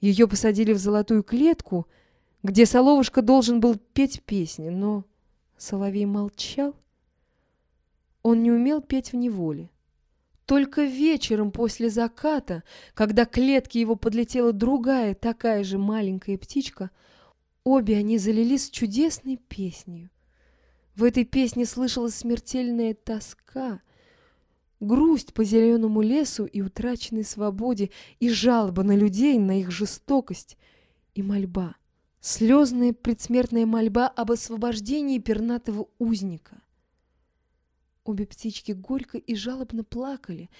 Ее посадили в золотую клетку, где Соловушка должен был петь песни, но Соловей молчал. Он не умел петь в неволе. Только вечером после заката, когда к клетке его подлетела другая такая же маленькая птичка, обе они залились чудесной песней. В этой песне слышалась смертельная тоска, грусть по зеленому лесу и утраченной свободе, и жалоба на людей, на их жестокость, и мольба, слезная предсмертная мольба об освобождении пернатого узника. Обе птички горько и жалобно плакали,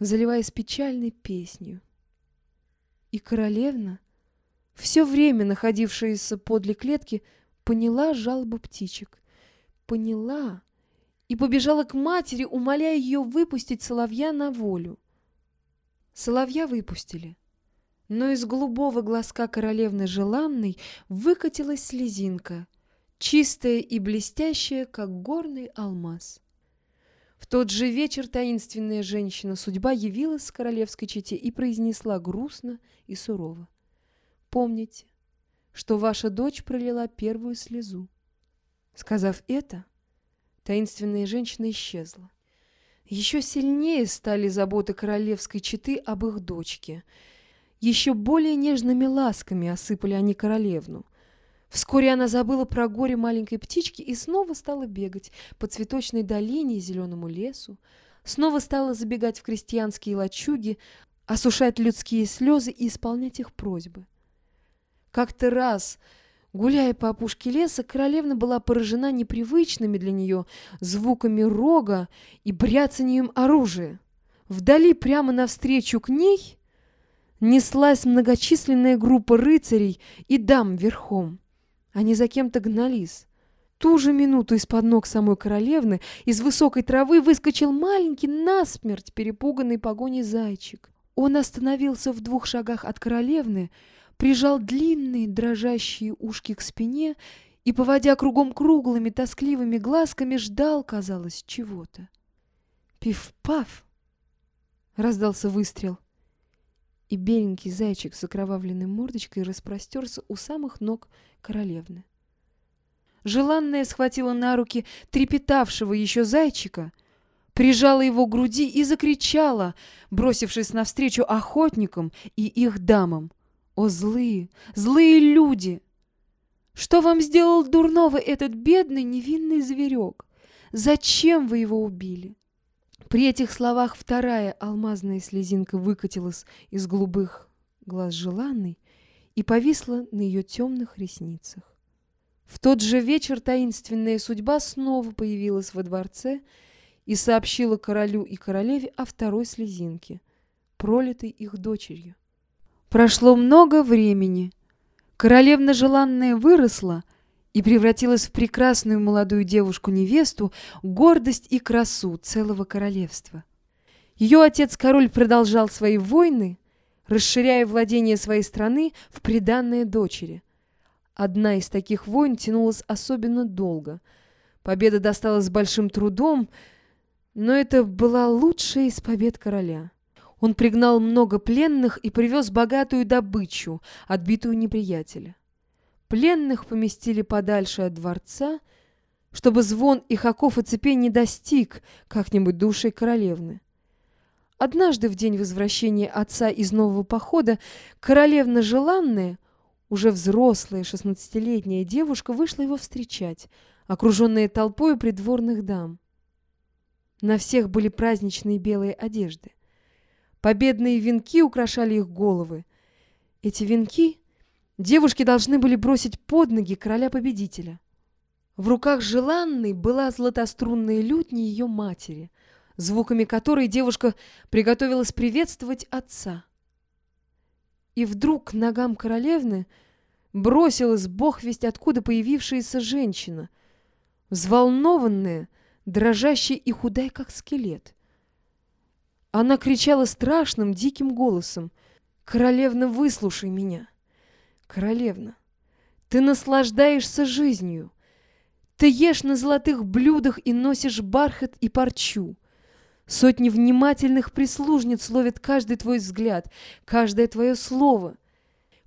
заливаясь печальной песнью. И королевна, все время находившаяся подле клетки, поняла жалобу птичек, поняла и побежала к матери, умоляя ее выпустить соловья на волю. Соловья выпустили, но из голубого глазка королевны желанной выкатилась слезинка, чистая и блестящая, как горный алмаз. В тот же вечер таинственная женщина-судьба явилась с королевской чете и произнесла грустно и сурово. «Помните, что ваша дочь пролила первую слезу». Сказав это, таинственная женщина исчезла. Еще сильнее стали заботы королевской четы об их дочке. Еще более нежными ласками осыпали они королевну. Вскоре она забыла про горе маленькой птички и снова стала бегать по цветочной долине и зеленому лесу, снова стала забегать в крестьянские лачуги, осушать людские слезы и исполнять их просьбы. Как-то раз Гуляя по опушке леса, королевна была поражена непривычными для нее звуками рога и бряцанием оружия. Вдали, прямо навстречу к ней, неслась многочисленная группа рыцарей и дам верхом. Они за кем-то гнались. Ту же минуту из-под ног самой королевны из высокой травы выскочил маленький насмерть перепуганный погоней зайчик. Он остановился в двух шагах от королевны, прижал длинные дрожащие ушки к спине и, поводя кругом круглыми тоскливыми глазками, ждал, казалось, чего-то. «Пиф-паф!» — раздался выстрел, и беленький зайчик с окровавленной мордочкой распростерся у самых ног королевны. Желанная схватила на руки трепетавшего еще зайчика, прижала его к груди и закричала, бросившись навстречу охотникам и их дамам. О, злые, злые люди! Что вам сделал дурного этот бедный невинный зверек? Зачем вы его убили? При этих словах вторая алмазная слезинка выкатилась из голубых глаз желанной и повисла на ее темных ресницах. В тот же вечер таинственная судьба снова появилась во дворце и сообщила королю и королеве о второй слезинке, пролитой их дочерью. Прошло много времени. Королевна желанная выросла и превратилась в прекрасную молодую девушку-невесту, гордость и красу целого королевства. Ее отец-король продолжал свои войны, расширяя владение своей страны в приданное дочери. Одна из таких войн тянулась особенно долго. Победа досталась с большим трудом, но это была лучшая из побед короля. Он пригнал много пленных и привез богатую добычу, отбитую неприятеля. Пленных поместили подальше от дворца, чтобы звон их оков и цепей не достиг как-нибудь души королевны. Однажды в день возвращения отца из нового похода королевна желанная, уже взрослая шестнадцатилетняя девушка, вышла его встречать, окруженная толпой придворных дам. На всех были праздничные белые одежды. Победные венки украшали их головы. Эти венки девушки должны были бросить под ноги короля-победителя. В руках желанной была златострунная лютня ее матери, звуками которой девушка приготовилась приветствовать отца. И вдруг к ногам королевны бросилась бог весть откуда появившаяся женщина, взволнованная, дрожащая и худая, как скелет. Она кричала страшным, диким голосом. «Королевна, выслушай меня! Королевна, ты наслаждаешься жизнью. Ты ешь на золотых блюдах и носишь бархат и парчу. Сотни внимательных прислужниц ловят каждый твой взгляд, каждое твое слово.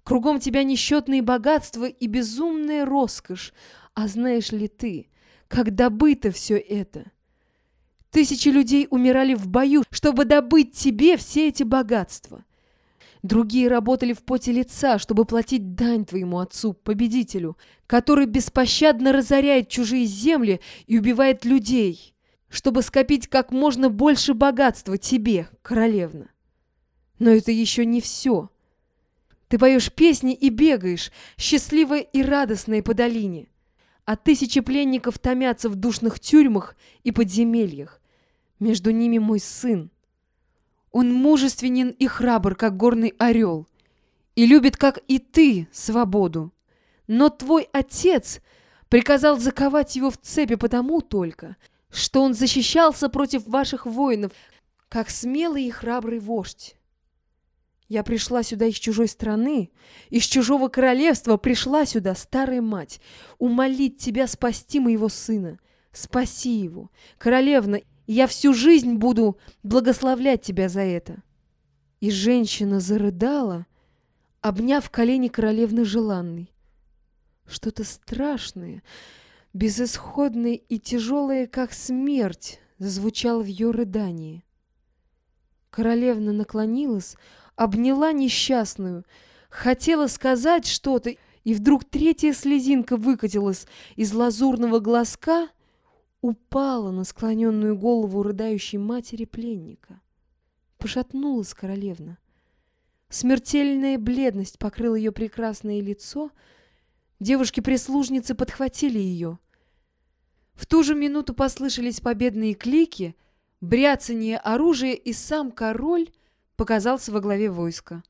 Кругом тебя несчетные богатства и безумная роскошь. А знаешь ли ты, как добыто все это? Тысячи людей умирали в бою, чтобы добыть тебе все эти богатства. Другие работали в поте лица, чтобы платить дань твоему отцу, победителю, который беспощадно разоряет чужие земли и убивает людей, чтобы скопить как можно больше богатства тебе, королевна. Но это еще не все. Ты поешь песни и бегаешь, счастливая и радостная по долине. А тысячи пленников томятся в душных тюрьмах и подземельях. Между ними мой сын, он мужественен и храбр, как горный орел, и любит, как и ты, свободу. Но твой отец приказал заковать его в цепи потому только, что он защищался против ваших воинов, как смелый и храбрый вождь. Я пришла сюда из чужой страны, из чужого королевства пришла сюда, старая мать, умолить тебя спасти моего сына. Спаси его, королевна, я всю жизнь буду благословлять тебя за это». И женщина зарыдала, обняв колени королевны желанной. Что-то страшное, безысходное и тяжелое, как смерть, звучало в ее рыдании. Королевна наклонилась, обняла несчастную, хотела сказать что-то, и вдруг третья слезинка выкатилась из лазурного глазка — упала на склоненную голову рыдающей матери пленника. Пошатнулась королевна. Смертельная бледность покрыла ее прекрасное лицо. Девушки-прислужницы подхватили ее. В ту же минуту послышались победные клики, бряцание оружия, и сам король показался во главе войска.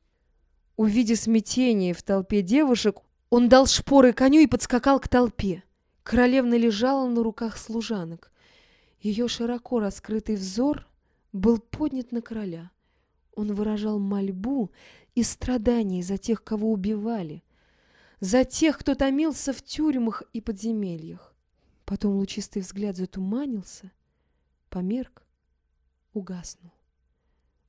Увидя смятение в толпе девушек, он дал шпоры коню и подскакал к толпе. Королевна лежала на руках служанок. Ее широко раскрытый взор был поднят на короля. Он выражал мольбу и страдания за тех, кого убивали, за тех, кто томился в тюрьмах и подземельях. Потом лучистый взгляд затуманился, померк, угаснул.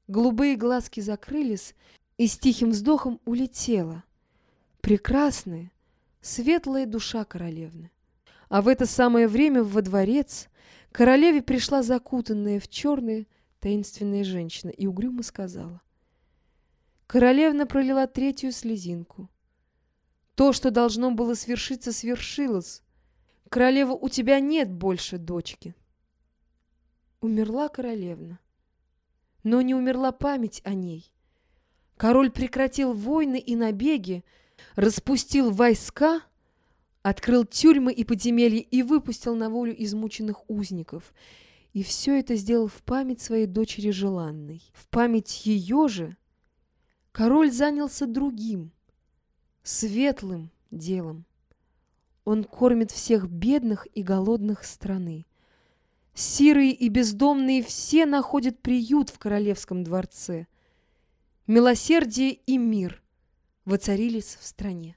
Голубые глазки закрылись, и с тихим вздохом улетела прекрасная, светлая душа королевны. А в это самое время во дворец королеве пришла закутанная в черное таинственная женщина и угрюмо сказала. Королевна пролила третью слезинку. То, что должно было свершиться, свершилось. Королева, у тебя нет больше дочки. Умерла королевна, но не умерла память о ней. Король прекратил войны и набеги, распустил войска — открыл тюрьмы и подземелья и выпустил на волю измученных узников. И все это сделал в память своей дочери желанной. В память ее же король занялся другим, светлым делом. Он кормит всех бедных и голодных страны. Сирые и бездомные все находят приют в королевском дворце. Милосердие и мир воцарились в стране.